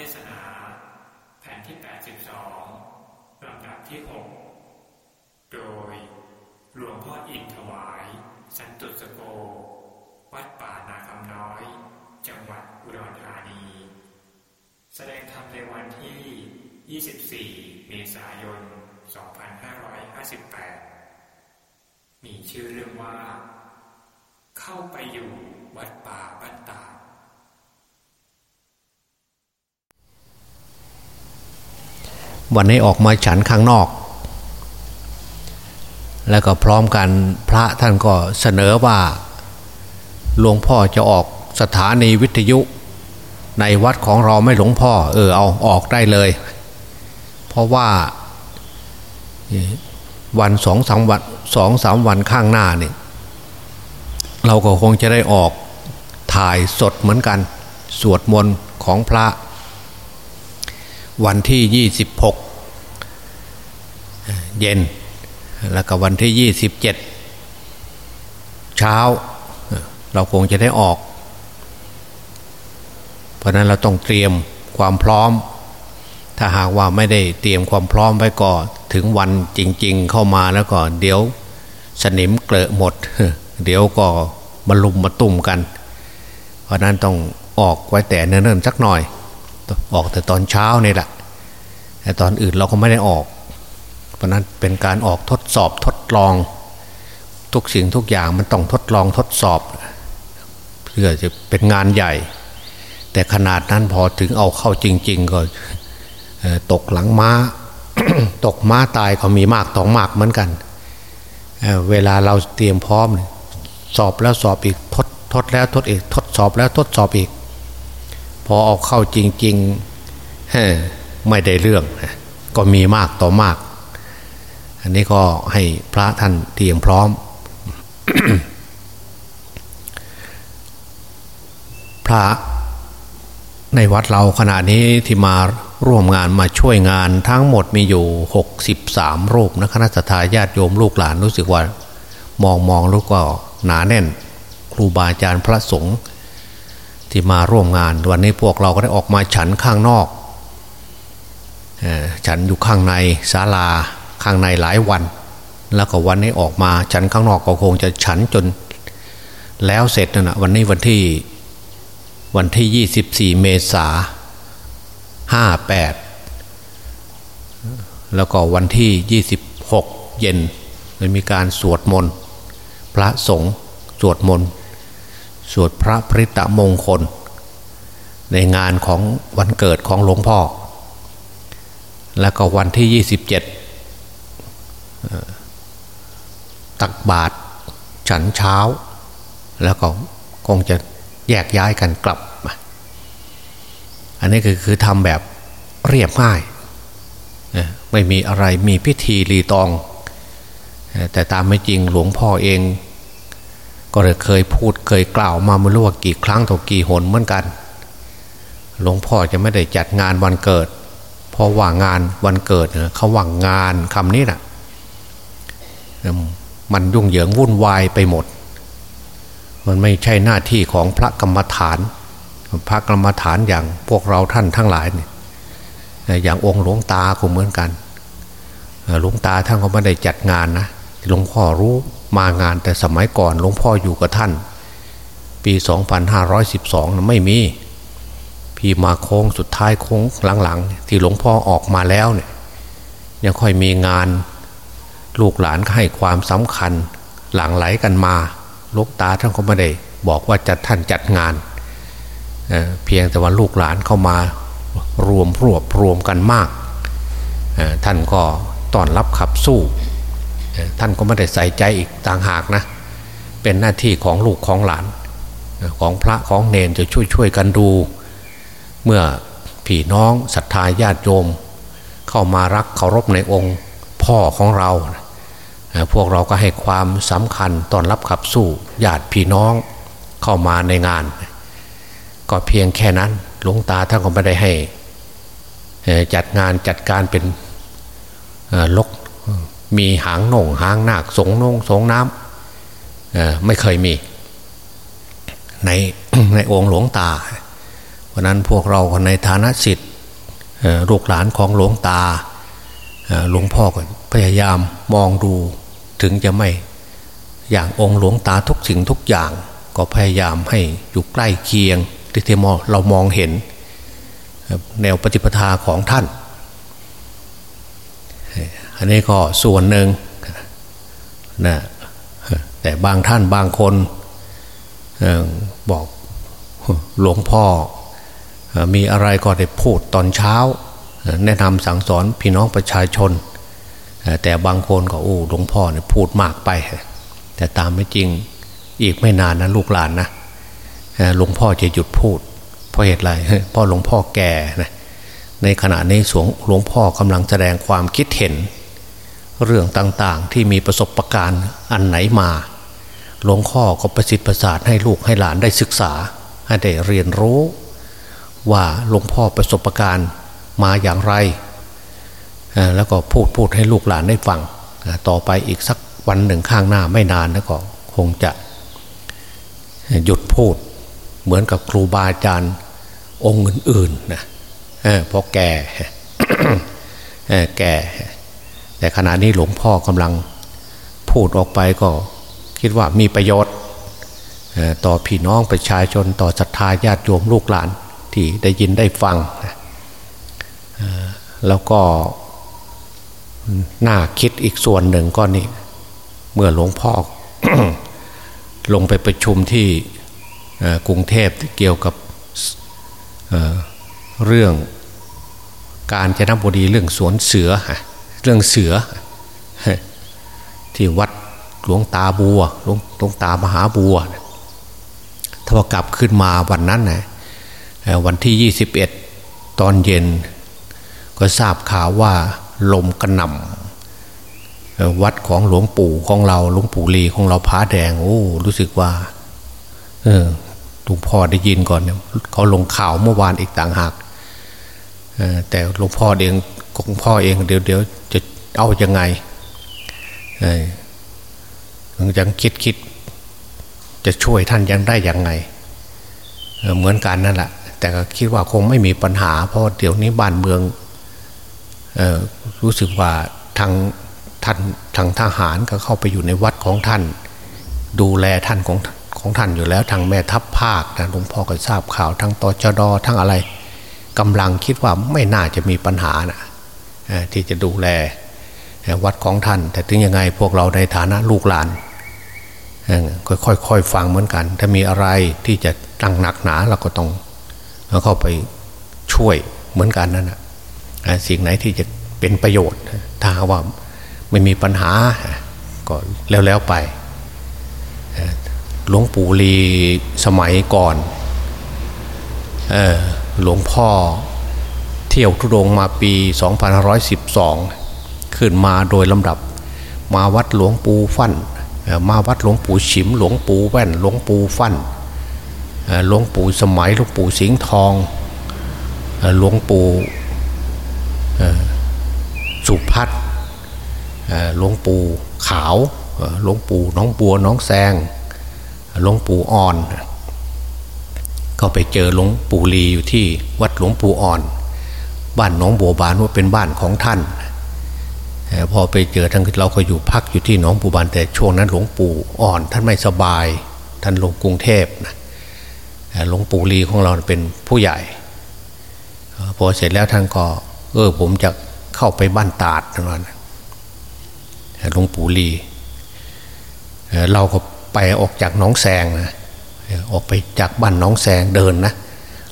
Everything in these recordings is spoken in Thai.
เทศนา แผ่นที่ 82 ลำดับที่ 6 โดยหลวงพ่ออินถวาย สันตุสโก วัดป่านาคำน้อย จังหวัดอุดรธานี แสดงธรรมในวันที่ 24 เมษายน 2558 มีชื่อเรื่องว่า เข้าไปอยู่วัดป่าบ้านตา วันนี้ออกมาฉันข้างนอก แล้วก็พร้อมกันพระท่านก็เสนอว่าหลวงพ่อจะออกสถานีวิทยุ ในวัดของเราไม่หลวงพ่อ เออเอาออกได้เลย เพราะว่าวันสองสามวันสองสามวันข้างหน้าเนี่ยเราก็คงจะได้ออกถ่ายสดเหมือนกัน สวดมนต์ของพระ วันที่ยี่สิบหกเย็น แล้วก็วันที่ยี่สิบเจ็ดเช้า เราคงจะได้ออก เพราะนั้นเราต้องเตรียมความพร้อม ถ้าหากว่าไม่ได้เตรียมความพร้อมไว้ก่อนถึงวันจริง ๆ เข้ามาแล้วก็เดี๋ยวสนิมเกลอะหมด เดี๋ยวก็มาลุมมาตุ่มกัน เพราะนั้นต้องออกไว้แต่เนิ่นๆสักหน่อย ออกแต่ตอนเช้านี่แหละแต่ตอนอื่นเราก็ไม่ได้ออก เพราะนั้นเป็นการออกทดสอบทดลอง ทุกสิ่งทุกอย่างมันต้องทดลองทดสอบ เพื่อจะเป็นงานใหญ่ แต่ขนาดนั้นพอถึงเอาเข้าจริง ๆ ก็ตกหลังม้า ตกม้าตายก็มีมากต่อมากเหมือนกันเเวลาเราเตรียมพร้อม สอบแล้วสอบอีกทดทดแล้วทดอีก ทดสอบแล้วทดสอบอีก พอเอาเข้าจริงๆไม่ได้เรื่อง ก็มีมากต่อมาก อันนี้ก็ให้พระท่านเตรียมพร้อม พระในวัดเราขณะนี้ที่มาร่วมงานมาช่วยงานทั้งหมดมีอยู่ 63 รูปนะคณะทาญาติโยมลูกหลานรู้สึกว่า มองมองแล้วก็หนาแน่น ครูบาอาจารย์พระสงฆ์ ที่มาร่วมงาน วันนี้พวกเราก็ได้ออกมาฉันข้างนอกฉันอยู่ข้างในศาลาข้างในหลายวัน แล้วก็วันนี้ออกมาฉันข้างนอกก็คงจะฉันจน แล้วเสร็จนะวันนี้วันที่วันที่ 24 เมษาห้าแปดแล้วก็วันที่ 26 เย็นมันมีการสวดมนต์พระสงฆ์สวดมนต์ สวดพระพริตมงคล ในงานของวันเกิดของหลวงพ่อ แล้วก็วันที่ 27 ตักบาตรฉันเช้า แล้วก็คงจะแยกย้ายกันกลับ อันนี้คือคือทำแบบเรียบง่ายไม่มีอะไรมีพิธีรีตอง แต่ตามไม่จริงหลวงพ่อเอง ก็เลยเคยพูดเคยกล่าวมาไม่รู้ว่ากี่ครั้งต่อกี่หนเหมือนกัน หลวงพ่อจะไม่ได้จัดงานวันเกิด เพราะว่างานวันเกิดเขาว่างงานคำนี้นะ่ะมันยุ่งเหยิงวุ่นวายไปหมด มันไม่ใช่หน้าที่ของพระกรรมฐาน พระกรรมฐานอย่างพวกเราท่านทั้งหลายเนี่ยอย่างองค์หลวงตาก็เหมือนกันหลวงตาท่านก็ไม่ได้จัดงานนะหลวงพ่อรู้ มางานแต่สมัยก่อนหลวงพ่ออยู่กับท่าน ปี 2512นะไม่มีพี่มาโค้งสุดท้ายโค้งหลังๆ ที่หลวงพ่อออกมาแล้วเนี่ยยังค่อยมีงานลูกหลานให้ความสำคัญหลังไหลกันมาลูกตาท่านก็ไม่ได้บอกว่าจะท่านจัดงานเพียงแต่ว่าลูกหลานเข้ามารวมรวบรวมกันมาก ท่านก็ต้อนรับขับสู้ ท่านก็ไม่ได้ใส่ใจอีกต่างหากนะ เป็นหน้าที่ของลูกของหลาน ของพระของเนนจะช่วยช่วยกันดู เมื่อพี่น้องศรัทธาญาติโยม เข้ามารักเคารพในองค์พ่อของเรา พวกเราก็ให้ความสำคัญตอนรับขับสู้ญาติพี่น้องเข้ามาในงาน ก็เพียงแค่นั้นหลวงตาท่านก็ไม่ได้ให้จัดงานจัดการเป็นลก มีหางหน่งหางนาคสงนงสงน้ำไม่เคยมี ในในองค์หลวงตา เพราะนั้นพวกเราในฐานะสิทธิ์ลูกหลานของหลวงตาหลวงพ่อก็พยายามมองดูถึงจะไม่อย่างองค์หลวงตาทุกสิ่งทุกอย่าง ก็พยายามให้อยู่ใกล้เคียงที่เทมเรามองเห็น แนวปฏิปทาของท่าน อันนี้ก็ส่วนหนึ่งนะแต่บางท่านบางคนบอกหลวงพ่อมีอะไรก็ได้พูดตอนเช้า แนะนำสั่งสอนพี่น้องประชาชน แต่บางคนก็โอ้หลวงพ่อเนี่ยพูดมากไป แต่ตามไม่จริงอีกไม่นานนะลูกหลานนะหลวงพ่อจะหยุดพูด เพราะเหตุไรเพราะหลวงพ่อแก่นะ ในขณะนี้สวงหลวงพ่อกำลังแสดงความคิดเห็น เรื่องต่างๆที่มีประสบการณ์อันไหนมา หลวงพ่อก็ประสิทธิ์ประสาทให้ลูกให้หลานได้ศึกษา ให้ได้เรียนรู้ ว่าหลวงพ่อประสบการณ์มาอย่างไร แล้วก็พูดพูดให้ลูกหลานได้ฟัง ต่อไปอีกสักวันหนึ่งข้างหน้าไม่นานแล้วก็คงจะหยุดพูดเหมือนกับครูบาอาจารย์องค์อื่นๆนะ พราะแก่แก่ แต่ขณะนี้หลวงพ่อกำลังพูดออกไปก็คิดว่ามีประโยชน์ต่อพี่น้องประชาชนต่อศรัทธาญาติโยมลูกหลาน ที่ได้ยินได้ฟัง แล้วก็น่าคิดอีกส่วนหนึ่งก็นี่ เมื่อหลวงพ่อลงไปประชุมที่กรุงเทพเกี่ยวกับ เรื่องการจะนบุรีเรื่องสวนเสือเรื่องเสือ ที่วัดหลวงตาบัวหลวงลวงตามหาบัวถ้ากลับขึ้นมาวันนั้นนะวันที่ 21 ตอนเย็น ก็ทราบข่าวว่าลมกระหน่ำวัดของหลวงปู่ของเราหลวงปู่ลีของเราพาแดง โอ้รู้สึกว่า เออหลวงพ่อได้ยินก่อนเนี่ยเขาลงข่าวเมื่อวานอีกต่างหาก แต่หลวงพ่อเองของพ่อเองเดี๋ยวเดี๋ยวจะเอาอยัางไงยังคิดคิดจะช่วยท่านยังได้ยังไงเหมือนกันนั่นแหละแต่ก็คิดว่าคงไม่มีปัญหา เพราะเดี๋ยวนี้บ้านเมืองออรู้สึกว่าทางท่านทางทหารก็เข้าไปอยู่ในวัดของท่าน ดูแลท่านของของท่านอยู่แล้วทางแม่ทัพภาคนะหลวงพ่อก็ทราบข่าวทั้งตจดทั้งอะไร กำลังคิดว่าไม่น่าจะมีปัญหานะที่จะดูแลวัดของท่าน แต่ถึงยังไงพวกเราในฐานะลูกหลานค่อยๆฟังเหมือนกัน ถ้ามีอะไรที่จะตั้งหนักหนาเราก็ต้องเข้าไปช่วยเหมือนกันนั่นแหะสิ่งไหนที่จะเป็นประโยชน์ถ้าว่าไม่มีปัญหาก็แล้วแล้วไปหลวงปู่ลีสมัยก่อน เออ หลวงพ่อเที่ยวทุดงมาปี 2512 ขึ้นมาโดยลำดับ มาวัดหลวงปู่ฟั่นมาวัดหลวงปู่ฉิม หลวงปู่แว่น หลวงปู่ฟั่นหลวงปู่สมัยหลวงปู่สิงห์ทองหลวงปู่สุพัฒหลวงปู่ขาวหลวงปู่น้องบัวน้องแซงหลวงปู่อ่อน ก็ไปเจอหลวงปู่ลีอยู่ที่วัดหลวงปู่อ่อน บ้านหนองบัวบานว่าเป็นบ้านของท่านพอไปเจอทั้งเราก็อยู่พักอยู่ที่หนองปู่บานแต่ช่วงนั้นหลวงปู่อ่อน ท่านไม่สบาย ท่านลงกรุงเทพนะหลวงปู่ลีของเราเป็นผู้ใหญ่พอเสร็จแล้วท่านก็ เออผมจะเข้าไปบ้านตาดนั่นหลวงปู่ลีเราก็ไปออกจากหนองแซงนะ ออกไปจากบ้านน้องแซงเดินนะ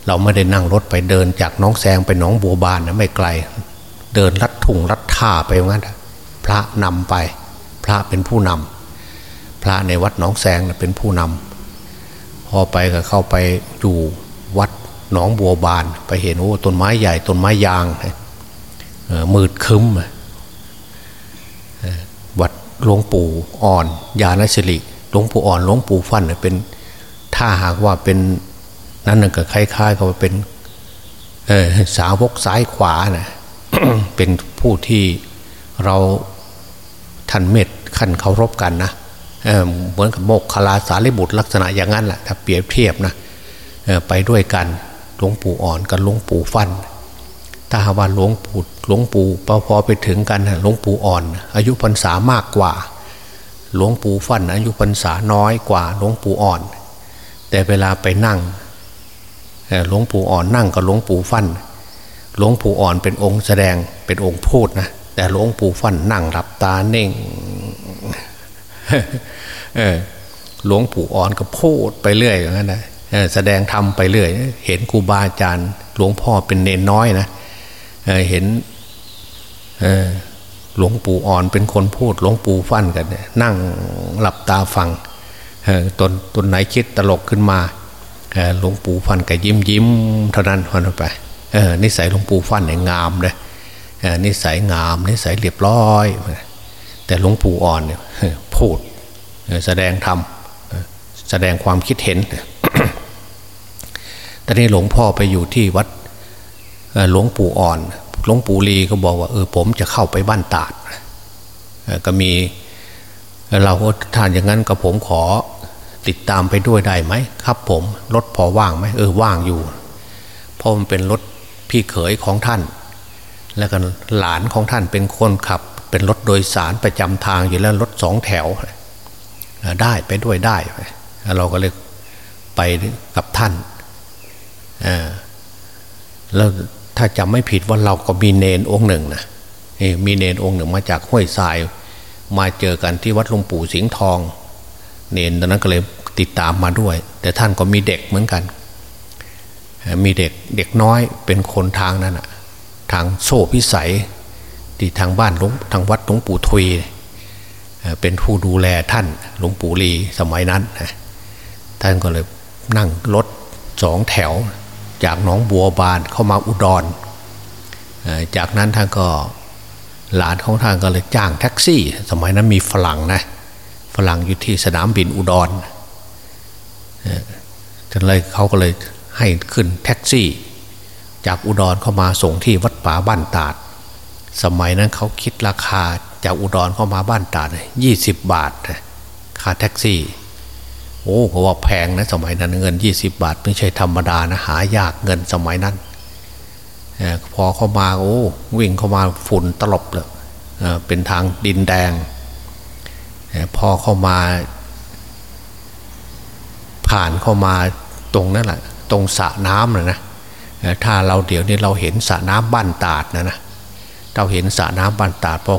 เราไม่ได้นั่งรถไปเดินจากน้องแซงไปน้องบัวบานนะไม่ไกล เดินลัดทุ่งลัดท่าไปงั้นพระนำไป พระเป็นผู้นำพระในวัดน้องแซงเป็นผู้นำพอไปก็เข้าไปอยู่วัดหนองบัวบาน ไปเห็นโอ้ต้นไม้ใหญ่ต้นไม้ยางมืดคึ้มวัดหลวงปู่อ่อนยาณสิริหลวงปู่อ่อนหลวงปู่ฟันเป็น ถ้าหากว่าเป็นนั่นก็คล้ายๆกับเป็นสาวกซ้ายขวานะเป็นผู้ที่เราท่านเมตขั้นเคารพกันนะเเหมือนกับโมกคลาสารีบุตรลักษณะอย่างนั้นแหละถ้าเปรียบเทียบนะไปด้วยกันหลวงปู่อ่อนกับหลวงปู่ฟันถ้าหาว่าหลวงปู่หลวงปู่พอพอไปถึงกันหลวงปู่อ่อน อายุพรรษามากกว่า หลวงปู่ฟันอายุพรรษาน้อยกว่าหลวงปู่อ่อน แต่เวลาไปนั่งหลวงปู่อ่อนนั่งกับหลวงปู่ฟันหลวงปู่อ่อนเป็นองค์แสดงเป็นองค์พูดนะแต่หลวงปู่ฟันนั่งหลับตาเน่งหลวงปู่อ่อนก็พูดไปเรื่อยอย่างนั้นนะแสดงธรรมไปเรื่อย เห็นครูบาอาจารย์ หลวงพ่อเป็นเนนน้อยนะเห็นหลวงปู่อ่อนเป็นคนพูด หลวงปู่ฟันกันนั่งหลับตาฟัง ตนตนไหนคิดตลกขึ้นมาหลวงปู่ฟันก็ยิ้มยิ้มเท่านั้นพอไปนิสัยหลวงปู่ฟันเนี่ยงามเลยนิสัยงามนิสัยเรียบร้อย แต่หลวงปู่อ่อนเนี่ยพูดแสดงธรรมแสดงความคิดเห็นตอนนี้หลวงพ่อไปอยู่ที่วัดหลวงปู่อ่อน หลวงปู่ลีก็บอกว่าเออผมจะเข้าไปบ้านตาดก็มีเราท่านอย่างนั้นกับผมขอ ติดตามไปด้วยได้ไหมครับผมรถพอว่างไหมเออว่างอยู่เพราะมันเป็นรถพี่เขยของท่าน แล้วก็หลานของท่านเป็นคนขับ เป็นรถโดยสารประจำทางอยู่แล้วรถสองแถวได้ไปด้วยได้ เราก็เลยไปกับท่านแล้วถ้าจำไม่ผิดว่าเราก็มีเนนองค์หนึ่งนะมีเนนองค์หนึ่งมาจากห้วยทราย มาเจอกันที่วัดหลวงปู่สิงห์ทอง เนนตอนนั้นก็เลย ติดตามมาด้วย แต่ท่านก็มีเด็กเหมือนกัน มีเด็กเด็กน้อยเป็นคนทางนั้นอะทางโซ่พิสัยที่ทางบ้านหลวงทางวัดหลวงปู่ทุยเป็นผู้ดูแลท่านหลวงปู่ลีสมัยนั้นท่านก็เลยนั่งรถสองแถวจากหนองบัวบานเข้ามาอุดร จากนั้นท่านก็หลานของท่านก็เลยจ้างแท็กซี่ สมัยนั้นมีฝรั่งนะฝรั่งอยู่ที่สนามบินอุดร จนเลยเขาก็เลยให้ขึ้นแท็กซี่ จากอุดรเข้ามาส่งที่วัดป่าบ้านตาด สมัยนั้นเขาคิดราคาจากอุดรเข้ามาบ้านตาดยี่สิบบาทค่าแท็กซี่ โอ้เพราะว่าแพงนะสมัยนั้นเงินยี่สิบบาท ไม่ใช่ธรรมดานะหายากเงินสมัยนั้นพอเข้ามาโอ้วิ่งเข้ามาฝุ่นตลบเลยเป็นทางดินแดงพอเข้ามา ผ่านเข้ามาตรงนั่นแหละตรงสระน้ำเลยนะถ้าเราเดี๋ยวนี้เราเห็นสระน้ำบ้านตาดนะนะเราเห็นสระน้ำบ้านตาดพอ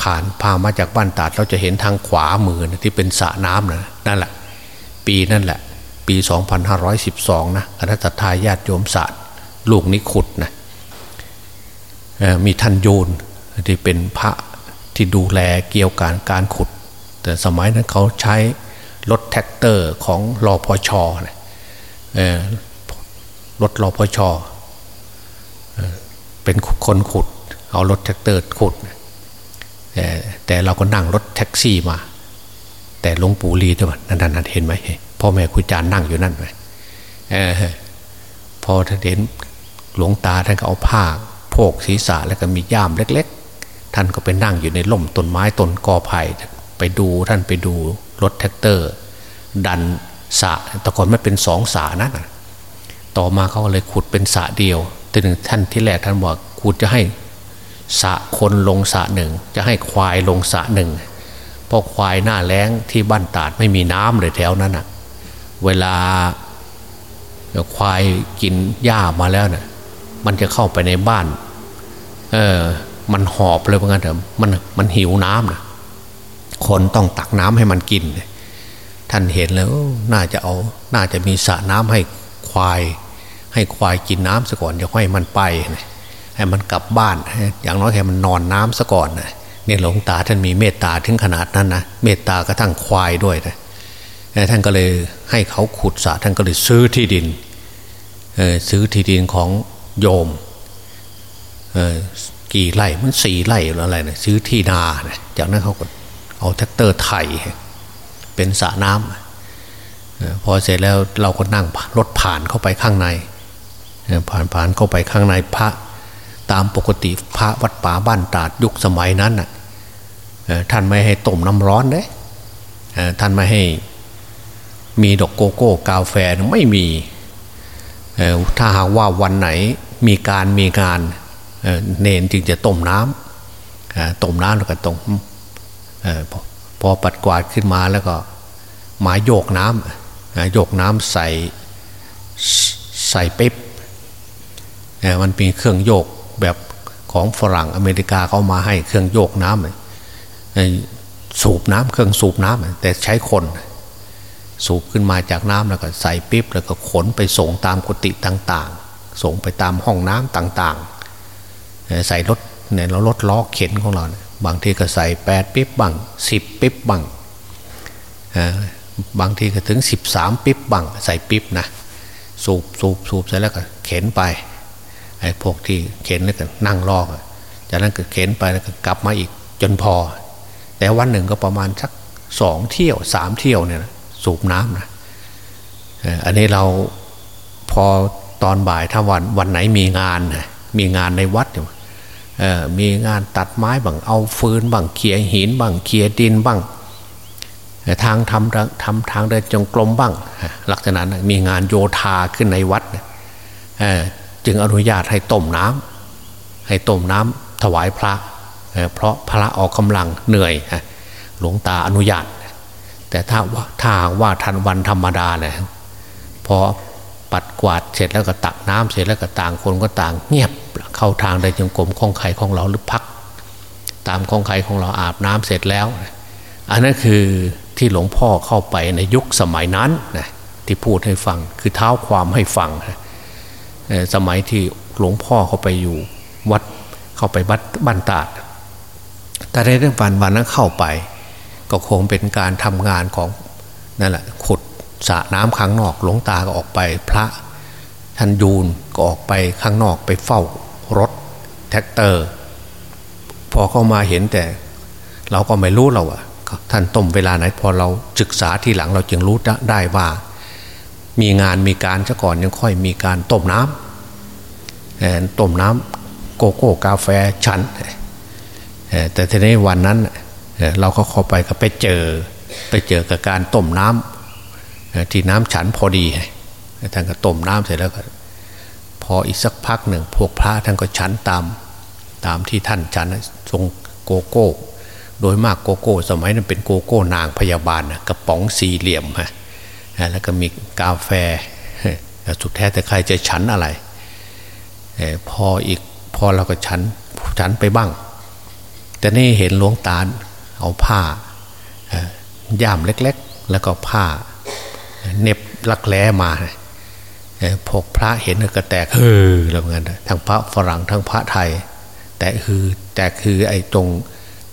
ผ่านพามาจากบ้านตาด เราจะเห็นทางขวามือนะที่เป็นสระน้ำนะนั่นแหละ ปีนั่นแหละ ปี 2512 นะคณะทาญาติโยมศาสตร์ลูกนิขุดนะมีท่านโยนที่เป็นพระที่ดูแลเกี่ยวกับการขุด แต่สมัยนั้นเขาใช้ รถแทรกเตอร์ของรอพอชอนะรถรอพอชอเป็นคนขุด เอารถแทรกเตอร์ขุดแต่แต่เราก็นั่งรถแท็กซี่มา แต่หลวงปู่ลีด้วยนั่นนั่นเห็นไหมพ่อแม่ครูจารย์นั่งอยู่นั่นไหมพอท่านเห็นหลวงตาท่านก็เอาผ้าโพกศีรษะแล้วก็มีย่ามเล็ก ๆ ท่านก็ไปนั่งอยู่ในร่มต้นไม้ต้นกอไผ่ไปดูท่านไปดู รถแทรกเตอร์ ดันสระแต่ก่อนไม่เป็นสองสระนะต่อมาเขาเลยขุดเป็นสระเดียวแต่หนึ่งท่านที่แรกท่านบอกขุดจะให้สระคนลงสระหนึ่งจะให้ควายลงสระหนึ่งเพราะควายหน้าแล้งที่บ้านตาดไม่มีน้ำเลยแถวนั้นอะ เวลาควายกินหญ้ามาแล้วเนี่ยมันจะเข้าไปในบ้าน เออ มันหอบเลยเพราะงั้นเถอะมันมันหิวน้ำนะ คนต้องตักน้ำให้มันกิน ท่านเห็นแล้วน่าจะเอา น่าจะมีสระน้ำให้ควาย ให้ควายกินน้ำซะก่อนอย่าให้มันไป ให้มันกลับบ้าน อย่างน้อยให้มันนอนน้ำซะก่อนเนี่ยหลวงตาท่านมีเมตตาถึงขนาดนั้นนะเมตตากระทั่งควายด้วยนะท่านก็เลยให้เขาขุดสระท่านก็เลยซื้อที่ดินซื้อที่ดินของโยมกี่ไร่มันสี่ไร่หรืออะไรนะซื้อที่นานะจากนั้นเขาก็ เอาแทรกเตอร์ไถเป็นสระน้ำพอเสร็จแล้วเราก็นั่งรถผ่านเข้าไปข้างใน ผ่านผ่านเข้าไปข้างในพระตามปกติพระวัดป่าบ้านตาดยุคสมัยนั้นท่านไม่ให้ต้มน้ำร้อนเด้ท่านไม่ให้มีดอกโกโก้กาแฟไม่มีถ้าหากว่าวันไหนมีการมีงานเนนจึงจะต้มน้ำต้มน้ำแล้วก็ต้ม พอปัดกวาดขึ้นมาแล้วก็หมายโยกน้ำโยกน้ำใส่ใส่ปิ๊บมันเป็นเครื่องโยกแบบของฝรั่งอเมริกาเขามาให้เครื่องโยกน้ำสูบน้ำเครื่องสูบน้ำแต่ใช้คน สูบขึ้นมาจากน้ำแล้วก็ใส่ปิ๊บแล้วก็ขนไปส่งตามกุฏิต่างๆ ส่งไปตามห้องน้ำต่างๆ ใส่รถเนี่ยเรารถล้อเข็นของเรา บางทีก็ใส่แปดปิ๊บบังสิบปิ๊บบังบางทีก็ถึงสิบสามปิ๊บบังใส่ปิ๊บนะสูบสูบสูบเสร็จแล้วก็เข็นไปไอ้พวกที่เข็นแล้วก็นั่งรอจากนั้นก็เข็นไปแล้วก็กลับมาอีกจนพอ แต่วันหนึ่งก็ประมาณสักสองเที่ยวสามเที่ยวเนี่ยสูบน้ำนะอันนี้เราพอตอนบ่ายถ้าวันวันไหนมีงาน มีงานในวัด มีงานตัดไม้บังเอาฟืนบังเคียหินบังเคียดินบังทางทำทำทางเดินจงกรมบ้างลักษณะนั้นมีงานโยธาขึ้นในวัดจึงอนุญาตให้ต้มน้ำให้ต้มน้ำถวายพระ เพราะพระออกกำลังเหนื่อยหลวงตาอนุญาต แต่ถ้าว่าถ้าว่าทันวันธรรมดาเนี่ยพอ ปัดกวาดเสร็จแล้วก็ตักน้ำเสร็จแล้วก็ต่างคนก็ต่าง เงียบเข้าทางใดจงกรมของไข่ของเราหรือพัก ตามของไข่ของเราอาบน้ำเสร็จแล้ว อันนั้นคือที่หลวงพ่อเข้าไปในยุคสมัยนั้นนะที่พูดให้ฟังคือเท้าความให้ฟังนะสมัยที่หลวงพ่อเข้าไปอยู่วัดเข้าไปวัดบ้านตาด แต่ในเรื่องวันวันนั้นเข้าไป ก็คงเป็นการทำงานของนั่นแหละขุด สระน้ำข้างนอกหลวงตาก็ออกไป พระท่านยูนก็ออกไปข้างนอกไปเฝ้ารถแท็กเตอร์ พอเข้ามาเห็นแต่ เราก็ไม่รู้เราอะท่านต้มเวลาไหนพอเราศึกษาที่หลังเราจึงรู้ได้ว่า มีงานมีการซะก่อนยังค่อยมีการต้มน้ำต้มน้ำโกโก้กาแฟชันแต่ทีนี้วันนั้นเราก็เข้าไปก็ไปเจอไปเจอกับการต้มน้ำ ที่น้ำฉันพอดีท่านก็ต้มน้ำเสร็จแล้วก็ พออีกสักพักหนึ่ง พวกพระท่านก็ฉันตาม ตามที่ท่านฉันทรงโกโก้ โดยมากโกโก้ สมัยนั้นเป็นโกโก้นางพยาบาลนะกระป๋องสี่เหลี่ยมฮะแล้วก็มีกาแฟสุดแท้แต่ใครจะฉันอะไรพออีกพอเราก็ฉันฉันไปบ้าง แต่นี่เห็นหลวงตาเอาผ้าย่ามเล็ก ๆ แล้วก็ผ้า เน็บลักแร้มาพกพระเห็นก็แตกเฮ้อแล้วเงี้ยทั้งพระฝรั่งทั้งพระไทย แต่คือแต่คือไอ้ตรง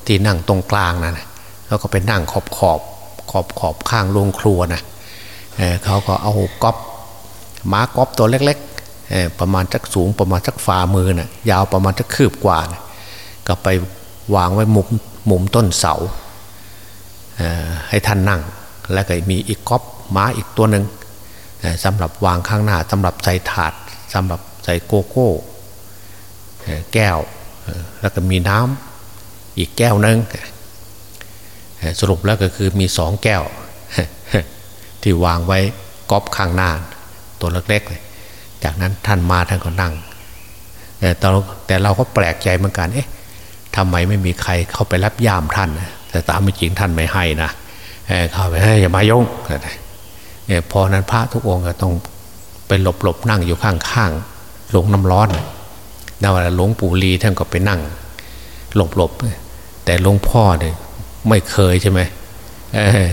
ที่นั่งตรงกลางนะแล้วก็ไปนั่งขอบขอบขอบขอบข้างโรงครัวนะเเขาก็เอาก๊อบม้าก๊อบตัวเล็กๆประมาณสักสูงประมาณสักฝ่ามือนะ่ะยาวประมาณสักคืบกว่านะก็ไปวางไว้มุมมุมต้นเสาให้ท่านนั่ง แล้วก็มีอีกก๊อบ ม้าอีกตัวหนึ่งสำหรับวางข้างหน้าสำหรับใส่ถาดสำหรับใส่โกโก้แก้วแล้วก็มีน้ำอีกแก้วนึงสรุปแล้วก็คือมีสองแก้ว ที่วางไว้ก๊อบข้างหน้าตัวเล็กๆจากนั้นท่านมาท่านก็นั่งแต่แต่เราก็แปลกใจเหมือนกันเอ๊ะทำไมไม่มีใครเข้าไปรับยามท่าน แต่ตามไม่จริงท่านไม่ให้นะเข้าไปให้อย่ามายงเนี่ย พอนั้นพระทุกองค์ก็ต้องไปหลบหลบนั่งอยู่ข้างๆลงน้ำร้อนนั่นว่าหลวงปู่ลีท่านก็ไปนั่ง หลบหลบแต่หลวงพ่อเนี่ยไม่เคยใช่ไหม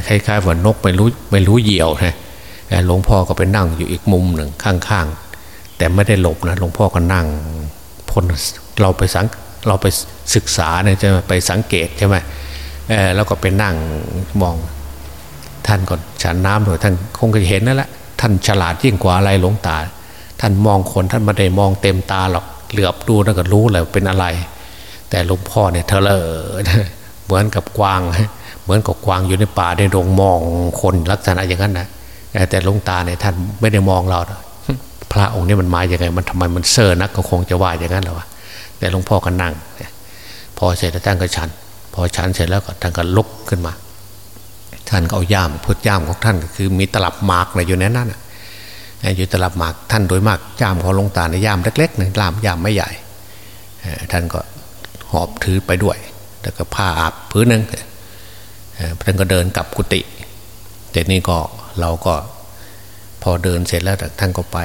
คล้ายๆว่านกไม่รู้ไม่รู้เหยี่ยวนะหลวงพ่อก็ไปนั่งอยู่อีกมุมหนึ่งข้างๆ แต่ไม่ได้หลบนะหลวงพ่อก็นั่งพ้นเราไปสังเราไปศึกษาเนี่ยจะไปสังเกตใช่ไหมแล้วก็ไปนั่งมอง ท่านก็ฉันน้ำหน่อยท่านคงจะเห็นนั่นแหละท่านฉลาดยิ่งกว่าอะไรหลวงตา ท่านมองคนท่านไม่ได้มองเต็มตาหรอกเหลือบดูแล้วก็รู้เลยเป็นอะไร แต่หลวงพ่อเนี่ยเทเลอเหมือนกับกวาง เหมือนกับกวางอยู่ในป่าในโรงมองคนลักษณะอย่างนั้นนะแต่หลวงตาเนี่ยท่านไม่ได้มองเราพระองค์นี้มันมาอย่างไงมันทำไมมันเซอร์นักก็คงจะว่าอย่างนั้นหรอวะแต่หลวงพ่อก็นั่งพอเสร็จแล้วท่านก็ฉัน พอฉันเสร็จแล้วก็ท่านก็ลุกขึ้นมา ท่านก็เอาย่ามพุทธย่ามของท่านก็คือ มีตลับหมากอะไรอยู่ในนั้นอยู่ตลับหมากท่านโดยมากย่ามของหลวงตาในย่ามเล็กๆหนึ่งย่ามย่ามไม่ใหญ่ท่านก็หอบถือไปด้วย แล้วก็ผ้าอาบพื้นหนึ่งท่านก็เดินกลับกุฏิแต่นี่ก็เราก็พอเดินเสร็จแล้วท่านก็ไป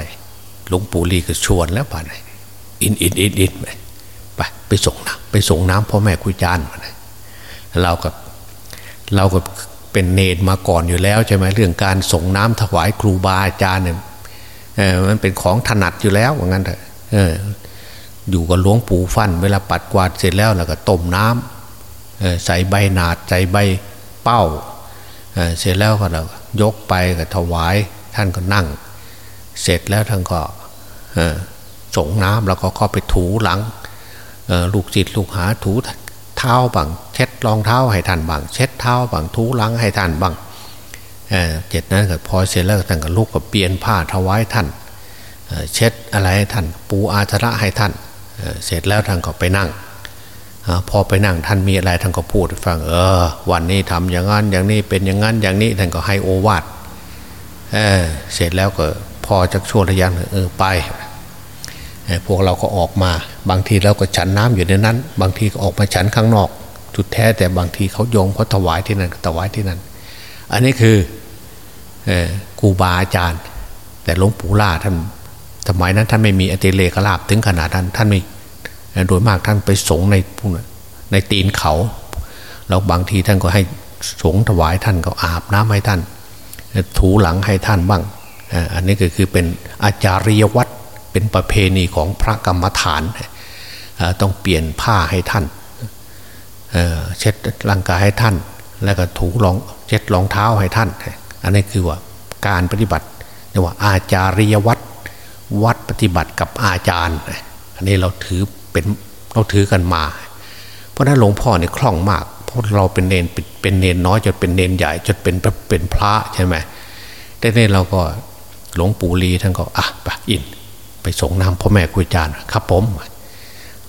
หลวงปู่ลีก็ชวนแล้วป่ะอินอินอินอินไปไปไปส่งน้ำไปส่งน้ำพ่อแม่คุยจานมาเรากับเราก็ เป็นเนรมาก่อนอยู่แล้วใช่ไหมเรื่องการส่งน้ำถวายครูบาอาจารย์เนี่ยมันเป็นของถนัดอยู่แล้วว่างั้นเถอะอยู่กับหลวงปู่ฟันเวลาปัดกวาดเสร็จแล้วแล้วก็ต้มน้ำใส่ใบหนาดใส่ใบเป้าเสร็จแล้วก็เรายกไปก็ถวายท่านก็นั่ง เสร็จแล้วท่านก็ส่งน้ำแล้วก็เข้าไปถูหลังลูกจิตลูกหาถู เท้าบังเช็ดรองเท้าให้ท่านบังเช็ดเท้าบังถูหลังให้ท่านบังเจ็ดนั้นก็พอเสร็จแล้วท่านก็ลุกกับเปลี่ยนผ้าถวายท่านเช็ดอะไรให้ท่าน ปูอาชระให้ท่านเสร็จแล้วท่านก็ไปนั่งพอไปนั่งท่านมีอะไรท่านก็พูดฟังเออ วันนี้ทำอย่างนั้นอย่างนี้เป็นอย่างนั้นอย่างนี้ท่านก็ให้โอวาทเเสร็จแล้วก็พอจากช่วงระยะเออไป พวกเราก็ออกมา บางทีเราก็ฉันน้ำอยู่ในนั้น บางทีก็ออกมาฉันข้างนอกจุดแท้แต่บางทีเขาโยงเขาถวายที่นั่นถวายที่นั่น อันนี้คือครูบาอาจารย์ แต่หลวงปู่ล่าท่านสมัยนั้นท่านไม่มีอติเลกลาบถึงขนาดนั้นท่านไม่โดยมากท่านไปสงในในตีนเขาแล้วบางทีท่านก็ให้สงถวายท่านก็อาบน้ำให้ท่าน ถูหลังให้ท่านบ้าง อันนี้ก็คือเป็นอาจาริยวัตร เป็นประเพณีของพระกรรมฐานต้องเปลี่ยนผ้าให้ท่านเช็ดร่างกายให้ท่าน แล้วก็ถูรองเช็ดรองเท้าให้ท่าน อันนี้คือว่าการปฏิบัติเรียกว่าอาจาริยวัตรวัดปฏิบัติกับอาจารย์ อันนี้เราถือเป็นเราถือกันมา เพราะนั้นหลวงพ่อเนี่ยคล่องมาก เพราะเราเป็นเนนเป็นเนนน้อยจนเป็นเนนใหญ่จนเป็นเป็นพระใช่ไหมแต่นี่ยเราก็หลวงปู่ลีท่านก็อะไปอิน ไปส่งน้ำพ่อแม่คุยจานครับผม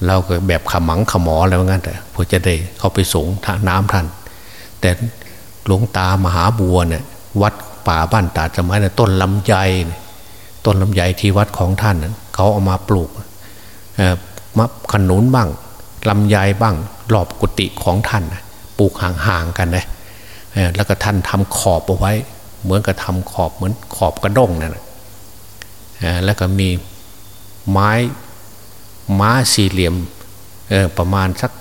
เราก็แบบขมังขมออะไรงั้นแต่พอจะได้เขาไปส่งน้ำท่าน แต่หลวงตามหาบัวเนี่ยวัดป่าบ้านตาจะไม้เนี่ยต้นลำไยต้นลำไยที่วัดของท่านเขาเอามาปลูกมะขนุนบ้างลำไยบ้างรอบกุฏิของท่านปลูกห่างๆกันเลยแล้วก็ท่านทำขอบเอาไว้ เหมือนกับทาขอบเหมือนขอบกระด้งนั่นแล้วก็มี ไม้ม้าสี่เหลี่ยมประมาณสัก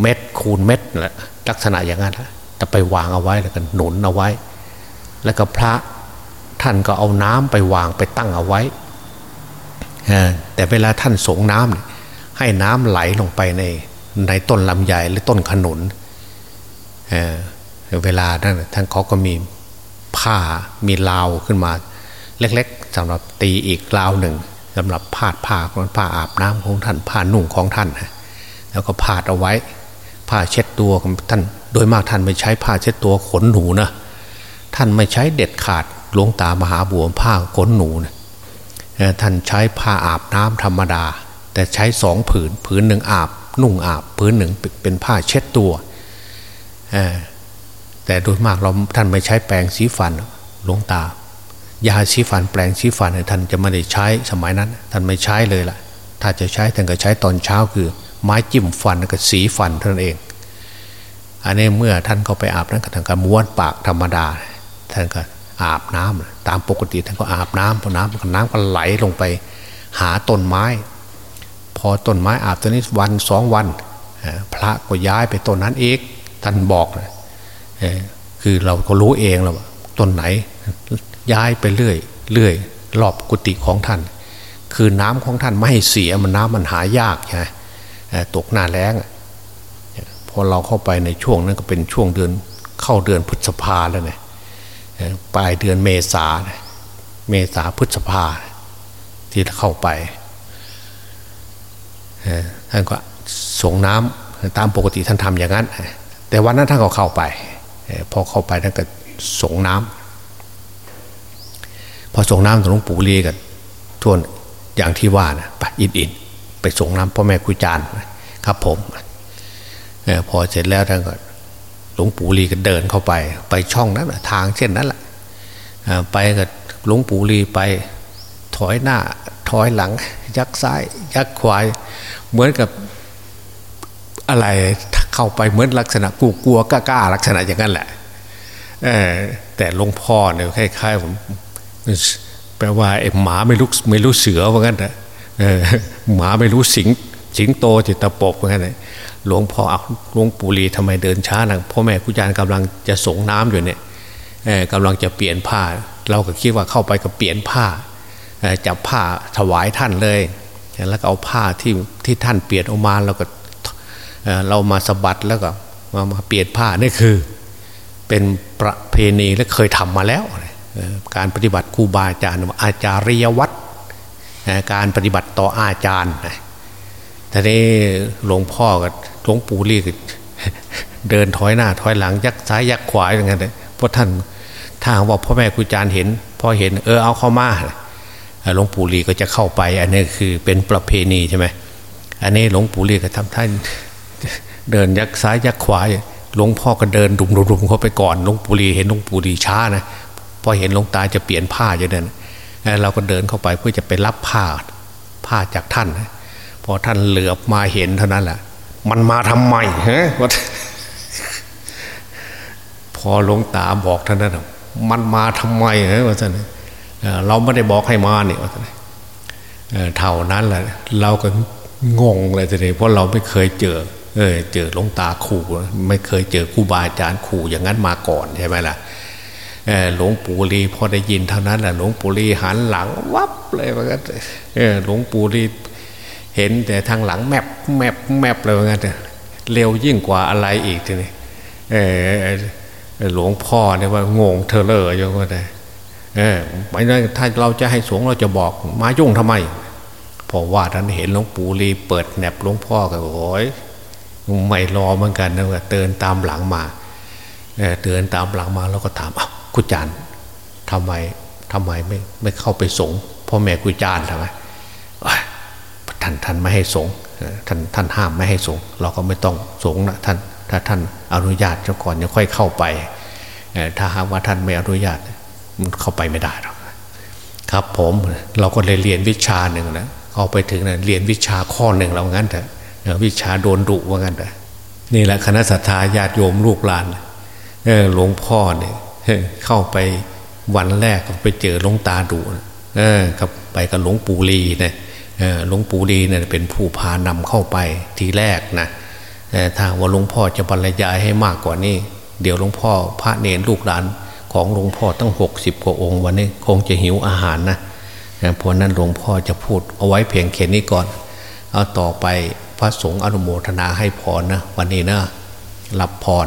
เม็ดคูณเม็ดแหละลักษณะอย่างนั้นแต่ไปวางเอาไว้แล้วก็หนุนเอาไว้ แล้วก็พระท่านก็เอาน้ำไปวางไปตั้งเอาไว้แต่เวลาท่านสงน้ำให้น้ำไหลลงไปในในต้นลำไยหรือต้นขนุนเเวลาท่านท่านเขาก็มีผ้ามีลาวขึ้นมา เล็กๆสำหรับตีอีกลาวหนึ่ง สำหรับพาดผ้าของผ้าอาบน้ำของท่านผ้านุ่งของท่านแล้วก็พาดเอาไว้ ผ้าเช็ดตัวของท่านโดยมากท่านไม่ใช้ผ้าเช็ดตัวขนหนูนะท่านไม่ใช้เด็ดขาดหลวงตามหาบัวผ้าขนหนูนะท่านใช้ผ้าอาบน้ำธรรมดา แต่ใช้สองผืนผืนหนึ่งอาบ นุ่งอาบผืนหนึ่งเป็นผ้าเช็ดตัวแต่โดยมากเราท่านไม่ใช้แปรงสีฟันหลวงตา ยาสีฟันแปรงสีฟันท่านจะไม่ได้ใช้สมัยนั้น ท่านไม่ใช้เลยล่ะ ถ้าจะใช้ท่านก็ใช้ตอนเช้าคือ ไม้จิ้มฟันกับสีฟันเท่านั้นเอง อันนี้เมื่อท่านเขาไปอาบนั้นก็ท่านก็ม้วนปากธรรมดา ท่านก็อาบน้ำตามปกติท่านก็อาบน้ำพอน้ำน้ำก็ไหลลงไป หาต้นไม้ พอต้นไม้อาบตัวนี้วันสองวัน พระก็ย้ายไปต้นนั้นเองท่านบอกคือเราก็รู้เองแล้วต้นไหน ย้ายไปเรื่อยเรื่อยรอบกุฏิของท่าน คือน้ำของท่านไม่ให้เสียมันน้ำมันหายากไงตกหน้าแรงพอเราเข้าไปในช่วงนั้นก็เป็นช่วงเดือนเข้าเดือนพฤษภาแล้วเนี่ยปลายเดือนเมษาเมษาพฤษภาที่เข้าไปท่านก็ส่งน้ำตามปกติท่านทำอย่างนั้น แต่วันนั้นท่านก็เข้าไป พอเข้าไปท่านก็ส่งน้ำพ อส่งน้ำหลวงปู่ลีกันทวนอย่างที่ว่านะไปอินอินไปส่งน้ำพ่อแม่คุยจานครับผมพอเสร็จแล้วท่านก็หลวงปู่ลีก็เดินเข้าไป ไปช่องนั้นทางเช่นนั้นแหละไปก็หลวงปู่ลีไปถอยหน้าถอยหลัง ยักซ้าย ยักขวาย เหมือนกับอะไรเข้าไปเหมือนลักษณะกูกลัวกล้าๆลักษณะอย่างนั้นแหละแต่หลวงพ่อเนี่ยคล้ายๆผม แปลว่าไอ้หมาไม่รู้ไม่รู้เสือว่างั้นนะหมาไม่รู้สิงสิงโตจิตปบว่างั้นหลวงพ่อหลวงปู่ลีทำไมเดินช้านังพ่อแม่กุญานกำลังจะส่งน้ำอยู่เนี่ยกำลังจะเปลี่ยนผ้า เราก็คิดว่าเข้าไปก็เปลี่ยนผ้าจับผ้าถวายท่านเลย แล้วก็เอาผ้าที่ที่ท่านเปลี่ยนออกมาเราก็เรามาสะบัดแล้วก็มามาเปลี่ยนผ้านี่คือ เป็นประเพณีและเคยทำมาแล้ว การปฏิบัติครูบาอาจารย์อาจารยวัตรการปฏิบัติต่ออาจารย์ทีนี้หลวงพ่อกับหลวงปู่ลี่เดินถอยหน้าถอยหลังยักซ้ายยักขวาอย่างเงี้ยเพราะท่านถ้าว่าพ่อแม่ครูอาจารย์เห็นพอเห็นเออเอาเข้ามาหลวงปู่ลีก็จะเข้าไป อันนี้คือเป็นประเพณีใช่ไหมอันนี้หลวงปู่ลีก็ทำท่านเดินยักซ้ายยักขวาหลวงพ่อก็เดินดุมดุมเข้าไปก่อนหลวงปู่ลีเห็นหลวงปู่ลีช้านะ พอเห็นหลวงตาจะเปลี่ยนผ้าอย่างนั้นเราก็เดินเข้าไปเพื่อจะไปรับผ้าผ้าจากท่าน พอท่านเหลือบมาเห็นเท่านั้นแหละมันมาทำไมฮะพอหลวงตาบอกท่านนั้นมันมาทำไมฮะว่าท่านเราไม่ได้บอกให้มาเนี่ยว่าท่านเท่านั้นแหละเราก็งงเลยทีนี้เพราะเราไม่เคยเจอ เออเจอหลวงตาขู่ไม่เคยเจอครูบาอาจารย์ขู่อย่างนั้นมาก่อนใช่ไหมล่ะ หลวงปู่ลีพอได้ยินเท่านั้นแหละหลวงปู่ลีหันหลังวับเลยว่ากันหลวงปู่ลีเห็นแต่ทางหลังแมบแมบแมบเลยว่ากันเร็วยิ่งกว่าอะไรอีกทีนี้หลวงพ่อเนี่ยว่างงเธอเลยยังไงเออไม่ได้ถ้าเราจะให้สงเราจะบอกมายุ่งทำไมพอว่าท่านเห็นหลวงปู่ลีเปิดแหนบหลวงพ่อก็โอ้ยไม่รอเหมือนกันนะว่าเตือนตามหลังมาเตือนตามหลังมาแล้วก็ถามอ้าว กุจานทำไมทำไมไม่ไม่เข้าไปสงพ่อแม่กุจานทำไมท่านท่านไม่ให้สงท่านท่านห้ามไม่ให้สงเราก็ไม่ต้องสงนะท่านถ้าท่านอนุญาตเจ้าก่อนจะค่อยเข้าไปถ้าหากว่าท่านไม่อนุญาตมันเข้าไปไม่ได้หรอกครับผมเราก็เลยเรียนวิชาหนึ่งนะเข้าไปถึงนะเรียนวิชาข้อหนึ่งเรางั้นเถอะวิชาโดนดุว่างั้นแต่นี่แหละคณะสัตยาญาติโยมลูกหลานหลวงพ่อเนี่ย เข้าไปวันแรกก็ไปเจอหลวงตาดุเออกับไปกับหลวงปู่ลีเนี่ยหลวงปู่ลีเนี่ยเป็นผู้พานำเข้าไปทีแรกนะถ้าว่าหลวงพ่อจะบรรยายให้มากกว่านี้ เดี๋ยวหลวงพ่อพระเนรลูกหลานของหลวงพ่อตั้งหกสิบกว่าองค์วันนี้คงจะหิวอาหารนะเพราะนั้นหลวงพ่อจะพูดเอาไว้เพียงแค่นี้ก่อน เอาต่อไปพระสงฆ์อนุโมทนาให้พรนะวันนี้นะรับพร